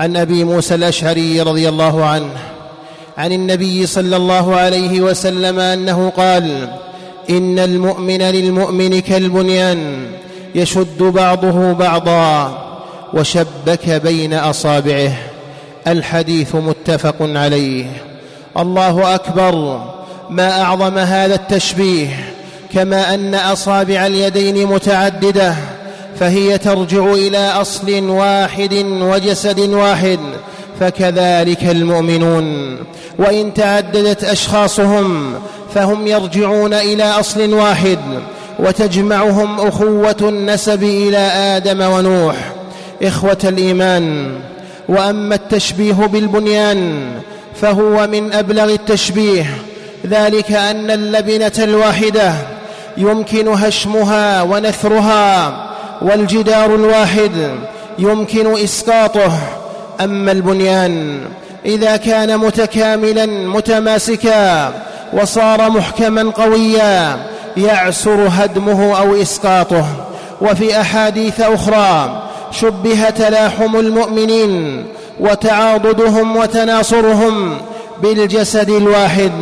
عن أبي موسى الأشعري رضي الله عنه عن النبي صلى الله عليه وسلم أنه قال إن المؤمن للمؤمن كالبنيان يشد بعضه بعضا وشبك بين أصابعه الحديث متفق عليه. الله أكبر ما أعظم هذا التشبيه كما أن أصابع اليدين متعددة فهي ترجع إلى أصل واحد وجسد واحد فكذلك المؤمنون. وإن تعددت أشخاصهم فهم يرجعون إلى أصل واحد وتجمعهم أخوة النسب إلى آدم ونوح. إخوة الإيمان. وأما التشبيه بالبنيان فهو من أبلغ التشبيه ذلك أن اللبنة الواحدة يمكن هشمها ونثرها. والجدار الواحد يمكن إسقاطه. أما البنيان إذا كان متكاملا متماسكا وصار محكما قويا يعسر هدمه أو إسقاطه. وفي أحاديث أخرى شبه تلاحم المؤمنين وتعاضدهم وتناصرهم بالجسد الواحد.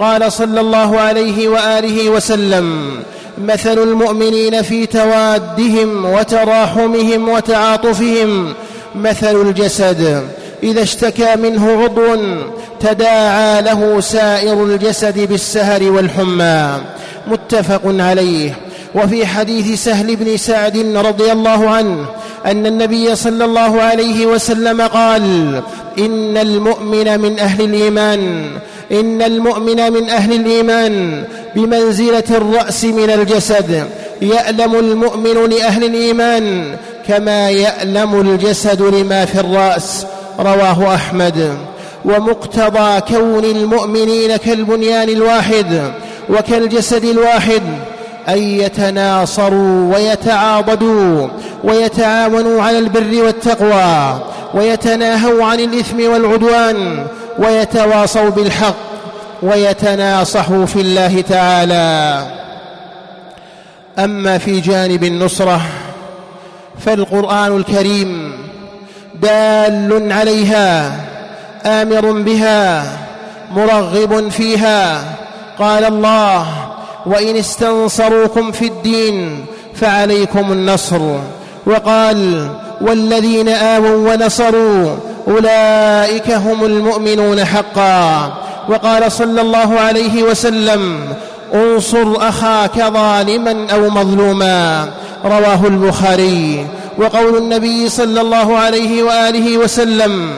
قال صلى الله عليه وآله وسلم مثل المؤمنين في توادهم وتراحمهم وتعاطفهم. مثل الجسد إذا اشتكى منه عضو تداعى له سائر الجسد بالسهر والحمى. متفق عليه. وفي حديث سهل بن سعد رضي الله عنه أن النبي صلى الله عليه وسلم قال إن المؤمن من أهل الإيمان إن المؤمن من أهل الإيمان بمنزلة الرأس من الجسد يألم المؤمن لأهل الإيمان كما يألم الجسد لما في الرأس رواه أحمد. ومقتضى كون المؤمنين كالبنيان الواحد وكالجسد الواحد أن يتناصروا ويتعاضدوا ويتعاونوا على البر والتقوى. ويتناهوا عن الإثم والعدوان ويتواصوا بالحق ويتناصحوا في الله تعالى. أما في جانب النصرة فالقرآن الكريم دال عليها آمر بها مرغب فيها. قال الله وإن استنصروكم في الدين فعليكم النصر وقال والذين آووا ونصروا أولئك هم المؤمنون حقا. وقال صلى الله عليه وسلم انصر أخاك ظالما أو مظلوما. رواه البخاري. وقول النبي صلى الله عليه وآله وسلم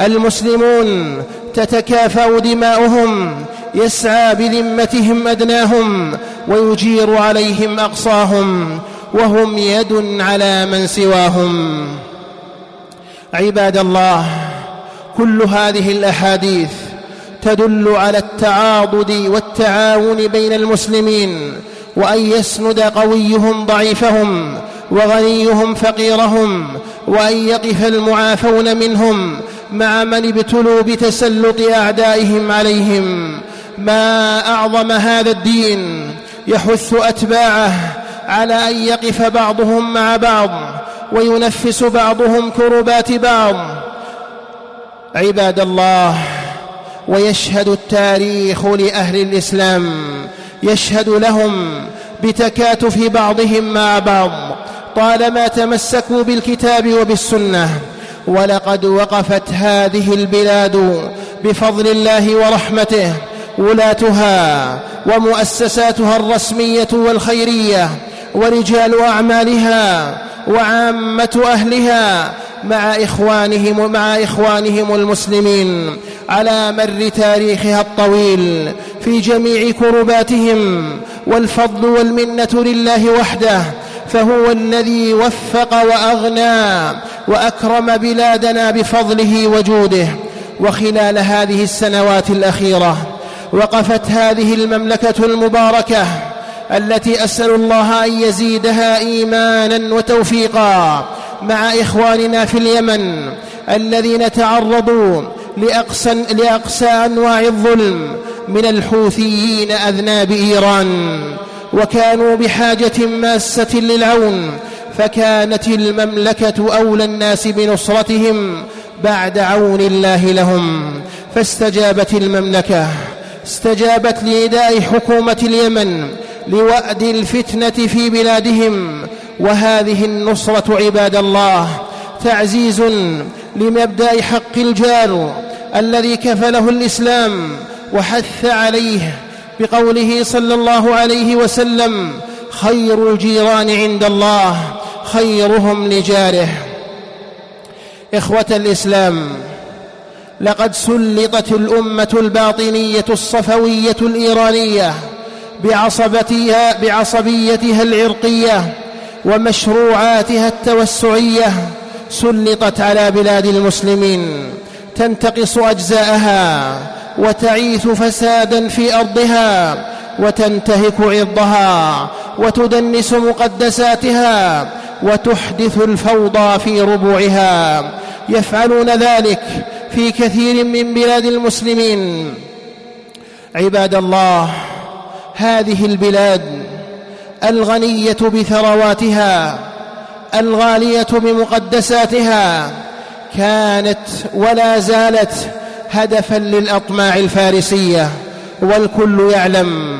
المسلمون تتكافأ دماؤهم يسعى بذمتهم أدناهم ويجير عليهم أقصاهم. وهم يد على من سواهم. عباد الله كل هذه الأحاديث تدل على التعاضد والتعاون بين المسلمين وأن يسند قويهم ضعيفهم وغنيهم فقيرهم وأن يقف المعافون منهم مع من ابتلوا بتسلط أعدائهم عليهم. ما أعظم هذا الدين يحث أتباعه على أن يقف بعضهم مع بعض وينفس بعضهم كربات بعض. عباد الله ويشهد التاريخ لأهل الإسلام يشهد لهم بتكاتف بعضهم مع بعض. طالما تمسكوا بالكتاب وبالسنة ولقد وقفت هذه البلاد بفضل الله ورحمته ولاتها ومؤسساتها الرسمية والخيرية ورجال أعمالها وعامة أهلها مع اخوانهم مع إخوانهم المسلمين على مر تاريخها الطويل في جميع كرباتهم والفضل والمنة لله وحده فهو الذي وفق وأغنى وأكرم بلادنا بفضله وجوده وخلال هذه السنوات الأخيرة وقفت هذه المملكة المباركة التي أسأل الله أن يزيدها إيمانا وتوفيقا مع إخواننا في اليمن الذين تعرضوا لأقصى لأقصى أنواع الظلم من الحوثيين أذناب إيران وكانوا بحاجة ماسة للعون فكانت المملكة أولى الناس بنصرتهم بعد عون الله لهم فاستجابت المملكة استجابت لنداء حكومة اليمن لوأد الفتنة في بلادهم وهذه النصرة عباد الله تعزيز لمبدأ حق الجار الذي كفله الإسلام وحث عليه بقوله صلى الله عليه وسلم خير الجيران عند الله خيرهم لجاره. إخوة الإسلام لقد سلطت الأمة الباطنية الصفوية الإيرانية بعصبتها بعصبيتها العرقية ومشروعاتها التوسعية سلطت على بلاد المسلمين. تنتقص أجزاءها وتعيث فسادا في أرضها وتنتهك عرضها وتدنس مقدساتها وتحدث الفوضى في ربوعها. يفعلون ذلك في كثير من بلاد المسلمين. عباد الله هذه البلاد الغنية بثرواتها الغالية بمقدساتها كانت ولا زالت هدفا للأطماع الفارسية. والكل يعلم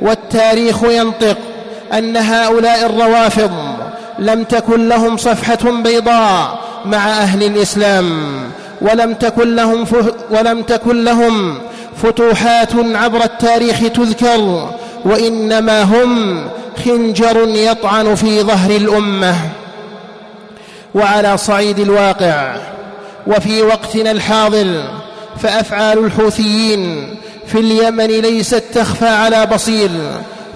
والتاريخ ينطق أن هؤلاء الروافض لم تكن لهم صفحة بيضاء مع أهل الإسلام ولم تكن لهم ولم تكن لهم فتوحات عبر التاريخ تذكر وإنما هم خنجر يطعن في ظهر الأمة. وعلى صعيد الواقع وفي وقتنا الحاضر فأفعال الحوثيين في اليمن ليست تخفى على بصير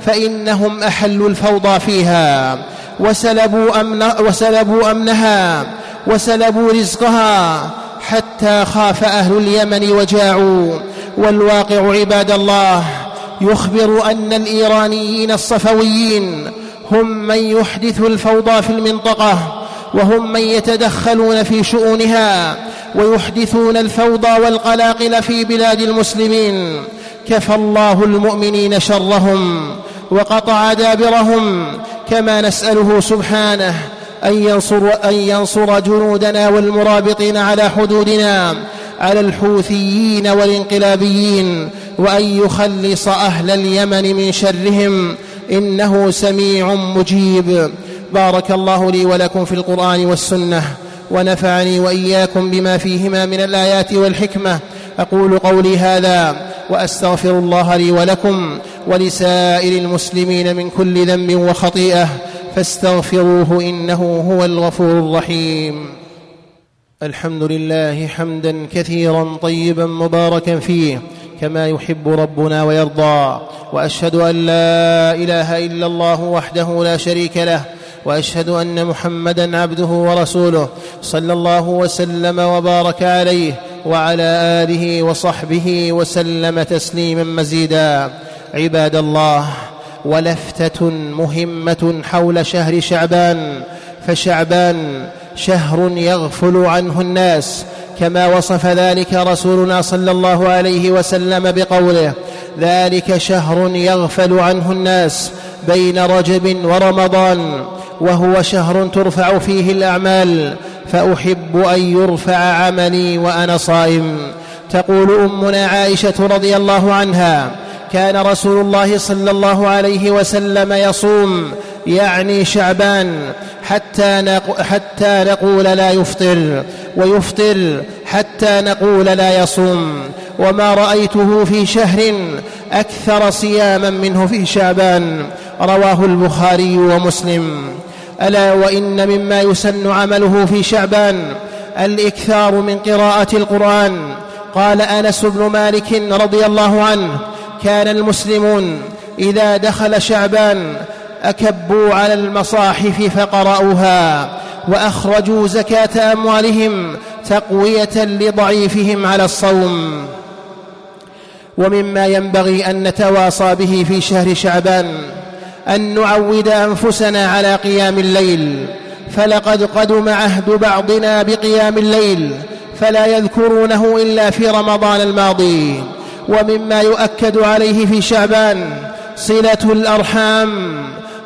فإنهم احلوا الفوضى فيها. وسلبوا, أمن وسلبوا أمنها وسلبوا رزقها حتى خاف أهل اليمن وجاعوا. والواقع عباد الله يخبر أن الإيرانيين الصفويين هم من يحدث الفوضى في المنطقة وهم من يتدخلون في شؤونها ويحدثون الفوضى والقلاقل في بلاد المسلمين. كفى الله المؤمنين شرهم وقطع دابرهم كما نسأله سبحانه أن ينصر, أن ينصر جنودنا والمرابطين على حدودنا على الحوثيين والانقلابيين وأن يخلص أهل اليمن من شرهم إنه سميع مجيب. بارك الله لي ولكم في القرآن والسنة ونفعني وإياكم بما فيهما من الآيات والحكمة. أقول قولي هذا وأستغفر الله لي ولكم ولسائر المسلمين من كل ذنب وخطيئة. فاستغفروه إنه هو الغفور الرحيم. الحمد لله حمدا كثيرا طيبا مباركا فيه كما يحب ربنا ويرضى. وأشهد أن لا إله إلا الله وحده لا شريك له. وأشهد أن محمدا عبده ورسوله صلى الله وسلم وبارك عليه وعلى آله وصحبه وسلم تسليما مزيدا. عباد الله ولفتة مهمة حول شهر شعبان فشعبان شهر يغفل عنه الناس كما وصف ذلك رسولنا صلى الله عليه وسلم بقوله ذلك شهر يغفل عنه الناس بين رجب ورمضان وهو شهر ترفع فيه الأعمال فأحب أن يرفع عملي وأنا صائم. تقول أمنا عائشة رضي الله عنها كان رسول الله صلى الله عليه وسلم يصوم يعني شعبان حتى حتى نقول لا يفطر ويفطر حتى نقول لا يصوم. وما رأيته في شهر أكثر صياما منه في شعبان رواه البخاري ومسلم. ألا وإن مما يسن عمله في شعبان الإكثار من قراءة القرآن. قال أنس بن مالك رضي الله عنه كان المسلمون إذا دخل شعبان أكبوا على المصاحف فقرأوها وأخرجوا زكاة أموالهم تقوية لضعيفهم على الصوم. ومما ينبغي أن نتواصى به في شهر شعبان أن نعود أنفسنا على قيام الليل. فلقد قدم عهد بعضنا بقيام الليل فلا يذكرونه إلا في رمضان الماضي. ومما يؤكد عليه في شعبان صلة الأرحام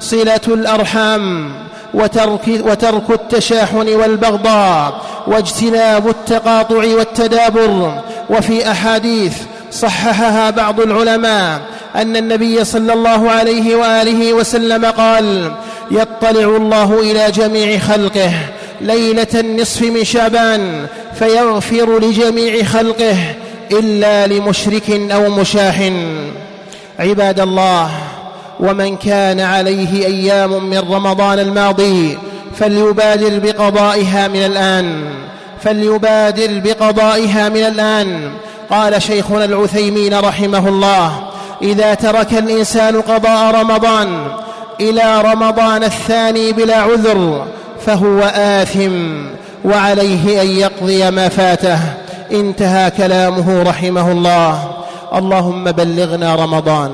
صلة الأرحام وترك, وترك التشاحن والبغضاء واجتناب التقاطع والتدابر. وفي أحاديث صححها بعض العلماء أن النبي صلى الله عليه وآله وسلم قال يطلع الله إلى جميع خلقه ليلة النصف من شعبان فيغفر لجميع خلقه إلا لمشرك أو مشاح. عباد الله ومن كان عليه أيام من رمضان الماضي فليبادر بقضائها من الآن فليبادر بقضائها من الآن. قال شيخنا العثيمين رحمه الله إذا ترك الإنسان قضاء رمضان إلى رمضان الثاني بلا عذر فهو آثم وعليه أن يقضي ما فاته. انتهى كلامه رحمه الله. اللهم بلغنا رمضان.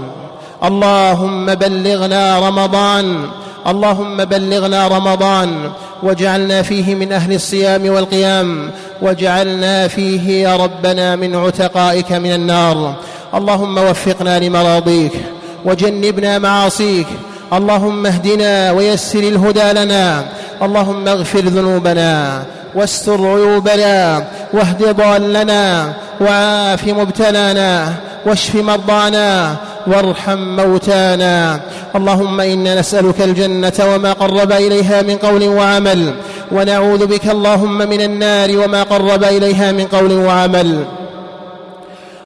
اللهم بلغنا رمضان اللهم بلغنا رمضان واجعلنا فيه من أهل الصيام والقيام واجعلنا فيه يا ربنا من عتقائك من النار. اللهم وفقنا لمراضيك وجنبنا معاصيك. اللهم اهدنا ويسر الهدى لنا. اللهم اغفر ذنوبنا واستر عيوبنا واهد ضالنا وعاف مبتلانا واشف مرضانا وارحم موتانا. اللهم إنا نسألك الجنة وما قرب إليها من قول وعمل ونعوذ بك اللهم من النار وما قرب إليها من قول وعمل.